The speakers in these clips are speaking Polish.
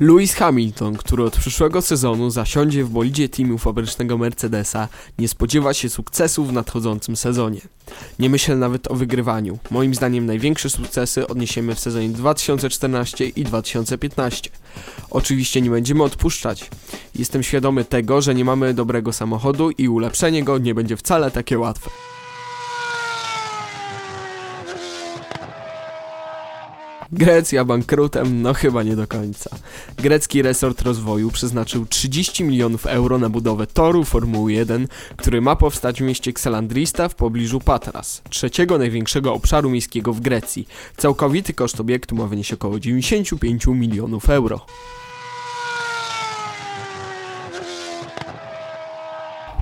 Lewis Hamilton, który od przyszłego sezonu zasiądzie w bolidzie teamu fabrycznego Mercedesa, nie spodziewa się sukcesów w nadchodzącym sezonie. Nie myślę nawet o wygrywaniu. Moim zdaniem największe sukcesy odniesiemy w sezonie 2014 i 2015. Oczywiście nie będziemy odpuszczać. Jestem świadomy tego, że nie mamy dobrego samochodu i ulepszenie go nie będzie wcale takie łatwe. Grecja bankrutem? No chyba nie do końca. Grecki resort rozwoju przeznaczył 30 milionów euro na budowę toru Formuły 1, który ma powstać w mieście Xalandrista w pobliżu Patras, trzeciego największego obszaru miejskiego w Grecji. Całkowity koszt obiektu ma wynieść około 95 milionów euro.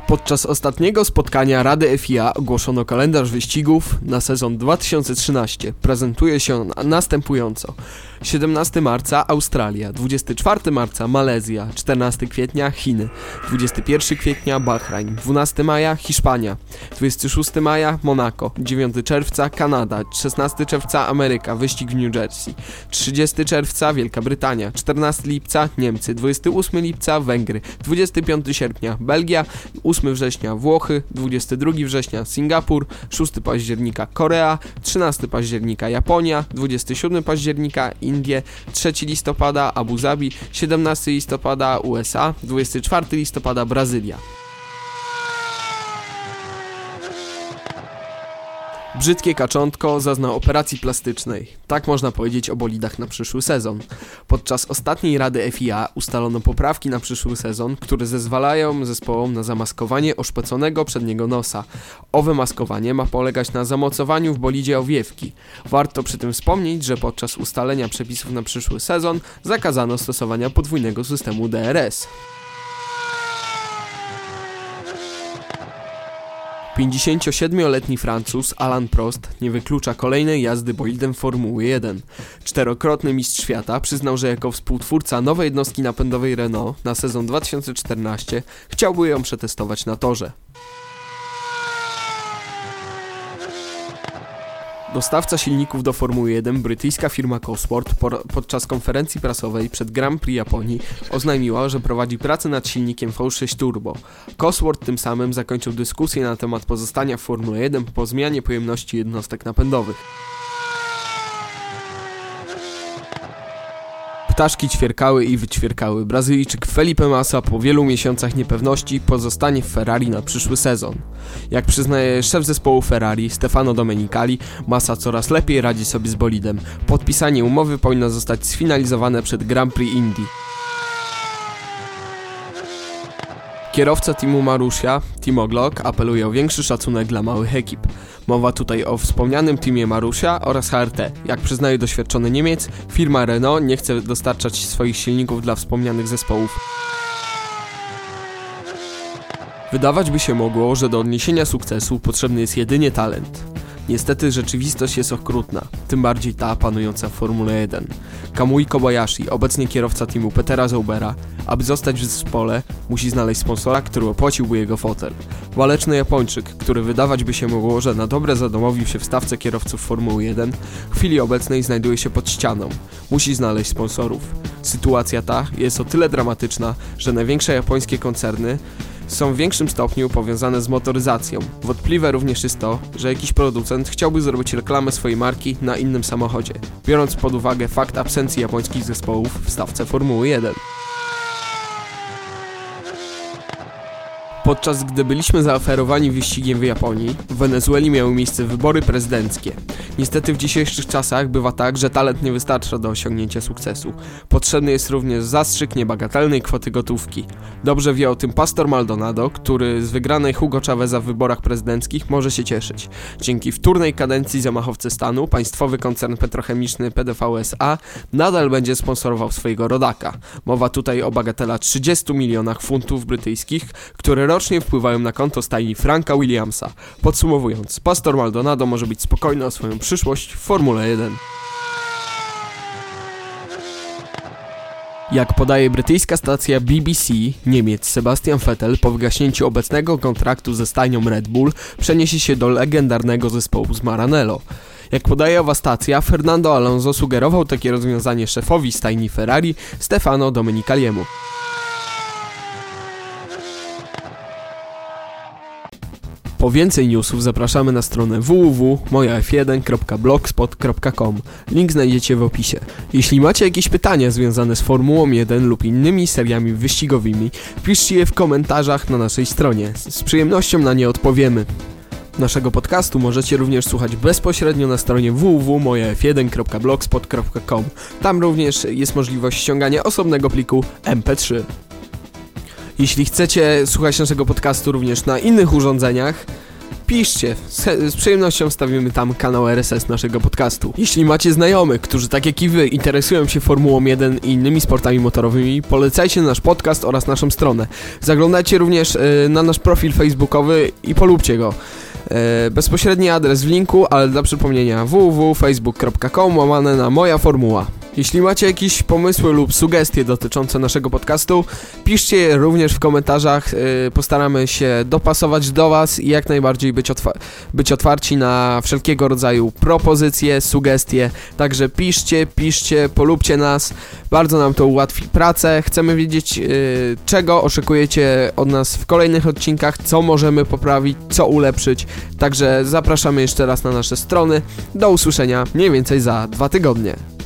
Podczas ostatniego spotkania Rady FIA ogłoszono kalendarz wyścigów na sezon 2013. Prezentuje się on następująco. 17 marca Australia, 24 marca Malezja, 14 kwietnia Chiny, 21 kwietnia Bahrain, 12 maja Hiszpania, 26 maja Monako, 9 czerwca Kanada, 16 czerwca Ameryka, wyścig w New Jersey, 30 czerwca Wielka Brytania, 14 lipca Niemcy, 28 lipca Węgry, 25 sierpnia Belgia, 8 września Włochy, 22 września Singapur, 6 października Korea, 13 października Japonia, 27 października Indie, 3 listopada Abu Zabi, 17 listopada USA, 24 listopada Brazylia. Brzydkie kaczątko zazna operacji plastycznej. Tak można powiedzieć o bolidach na przyszły sezon. Podczas ostatniej rady FIA ustalono poprawki na przyszły sezon, które zezwalają zespołom na zamaskowanie oszpeconego przedniego nosa. Owe maskowanie ma polegać na zamocowaniu w bolidzie owiewki. Warto przy tym wspomnieć, że podczas ustalenia przepisów na przyszły sezon zakazano stosowania podwójnego systemu DRS. 57-letni Francuz Alan Prost nie wyklucza kolejnej jazdy bolidem Formuły 1. Czterokrotny mistrz świata przyznał, że jako współtwórca nowej jednostki napędowej Renault na sezon 2014 chciałby ją przetestować na torze. Dostawca silników do Formuły 1, brytyjska firma Cosworth, podczas konferencji prasowej przed Grand Prix Japonii oznajmiła, że prowadzi pracę nad silnikiem V6 Turbo. Cosworth tym samym zakończył dyskusję na temat pozostania w Formule 1 po zmianie pojemności jednostek napędowych. Ptaszki ćwierkały i wyćwierkały. Brazylijczyk Felipe Massa po wielu miesiącach niepewności pozostanie w Ferrari na przyszły sezon. Jak przyznaje szef zespołu Ferrari Stefano Domenicali, Massa coraz lepiej radzi sobie z bolidem. Podpisanie umowy powinno zostać sfinalizowane przed Grand Prix Indy. Kierowca teamu Marusia, Timo Glock, apeluje o większy szacunek dla małych ekip. Mowa tutaj o wspomnianym teamie Marusia oraz HRT. Jak przyznaje doświadczony Niemiec, firma Renault nie chce dostarczać swoich silników dla wspomnianych zespołów. Wydawać by się mogło, że do odniesienia sukcesu potrzebny jest jedynie talent. Niestety rzeczywistość jest okrutna, tym bardziej ta panująca w Formule 1. Kamui Kobayashi, obecnie kierowca teamu Petera Zaubera, aby zostać w zespole, musi znaleźć sponsora, który opłaciłby jego fotel. Waleczny Japończyk, który wydawać by się mogło, że na dobre zadomowił się w stawce kierowców Formuły 1, w chwili obecnej znajduje się pod ścianą. Musi znaleźć sponsorów. Sytuacja ta jest o tyle dramatyczna, że największe japońskie koncerny są w większym stopniu powiązane z motoryzacją. Wątpliwe również jest to, że jakiś producent chciałby zrobić reklamę swojej marki na innym samochodzie, biorąc pod uwagę fakt absencji japońskich zespołów w stawce Formuły 1. Podczas gdy byliśmy zaoferowani wyścigiem w Japonii, w Wenezueli miały miejsce wybory prezydenckie. Niestety w dzisiejszych czasach bywa tak, że talent nie wystarcza do osiągnięcia sukcesu. Potrzebny jest również zastrzyk niebagatelnej kwoty gotówki. Dobrze wie o tym pastor Maldonado, który z wygranej Hugo Chaveza w wyborach prezydenckich może się cieszyć. Dzięki wtórnej kadencji zamachowcy stanu, państwowy koncern petrochemiczny PDVSA nadal będzie sponsorował swojego rodaka. Mowa tutaj o bagatela 30 milionach funtów brytyjskich, które rocznie wpływają na konto stajni Franka Williamsa. Podsumowując, pastor Maldonado może być spokojny o swoją przyszłość w Formule 1. Jak podaje brytyjska stacja BBC, Niemiec Sebastian Vettel po wygaśnięciu obecnego kontraktu ze stajnią Red Bull przeniesie się do legendarnego zespołu z Maranello. Jak podaje owa stacja, Fernando Alonso sugerował takie rozwiązanie szefowi stajni Ferrari Stefano Domenicaliemu. Po więcej newsów zapraszamy na stronę www.mojaf1.blogspot.com. Link znajdziecie w opisie. Jeśli macie jakieś pytania związane z Formułą 1 lub innymi seriami wyścigowymi, piszcie je w komentarzach na naszej stronie. Z przyjemnością na nie odpowiemy. Naszego podcastu możecie również słuchać bezpośrednio na stronie www.mojaf1.blogspot.com. Tam również jest możliwość ściągania osobnego pliku MP3. Jeśli chcecie słuchać naszego podcastu również na innych urządzeniach, piszcie. Z, z, przyjemnością wstawimy tam kanał RSS naszego podcastu. Jeśli macie znajomych, którzy tak jak i wy interesują się Formułą 1 i innymi sportami motorowymi, polecajcie nasz podcast oraz naszą stronę. Zaglądajcie również y, na nasz profil facebookowy i polubcie go. E, bezpośredni adres w linku, ale dla przypomnienia www.facebook.com łamane na moja formuła. Jeśli macie jakieś pomysły lub sugestie dotyczące naszego podcastu, piszcie je również w komentarzach. E, postaramy się dopasować do Was i jak najbardziej być, otwa być otwarci na wszelkiego rodzaju propozycje, sugestie. Także piszcie, piszcie, polubcie nas. Bardzo nam to ułatwi pracę. Chcemy wiedzieć, e, czego oczekujecie od nas w kolejnych odcinkach, co możemy poprawić, co ulepszyć. Także zapraszamy jeszcze raz na nasze strony. Do usłyszenia mniej więcej za dwa tygodnie.